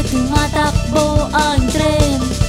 Bakit ang tren?